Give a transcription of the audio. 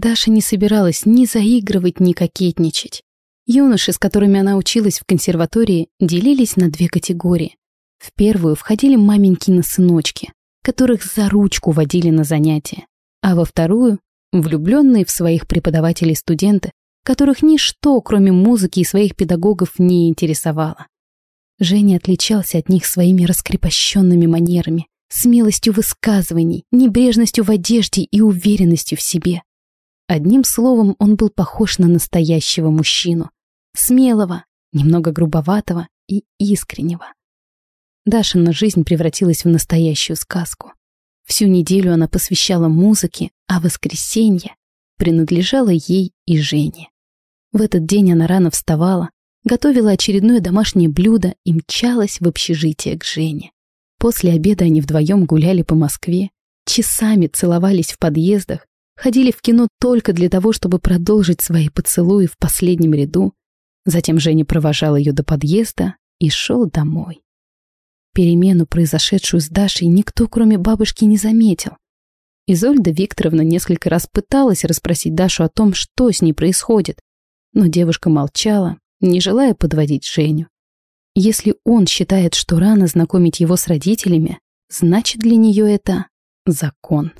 Даша не собиралась ни заигрывать, ни кокетничать. Юноши, с которыми она училась в консерватории, делились на две категории. В первую входили маменькины сыночки, которых за ручку водили на занятия, а во вторую — влюбленные в своих преподавателей студенты, которых ничто, кроме музыки и своих педагогов, не интересовало. Женя отличался от них своими раскрепощенными манерами, смелостью высказываний, небрежностью в одежде и уверенностью в себе. Одним словом, он был похож на настоящего мужчину, смелого, немного грубоватого и искреннего. Дашина жизнь превратилась в настоящую сказку. Всю неделю она посвящала музыке, а воскресенье принадлежало ей и Жене. В этот день она рано вставала, готовила очередное домашнее блюдо и мчалась в общежитие к Жене. После обеда они вдвоем гуляли по Москве, часами целовались в подъездах, ходили в кино только для того, чтобы продолжить свои поцелуи в последнем ряду, Затем Женя провожал ее до подъезда и шел домой. Перемену, произошедшую с Дашей, никто, кроме бабушки, не заметил. Изольда Викторовна несколько раз пыталась расспросить Дашу о том, что с ней происходит, но девушка молчала, не желая подводить Женю. Если он считает, что рано знакомить его с родителями, значит для нее это закон.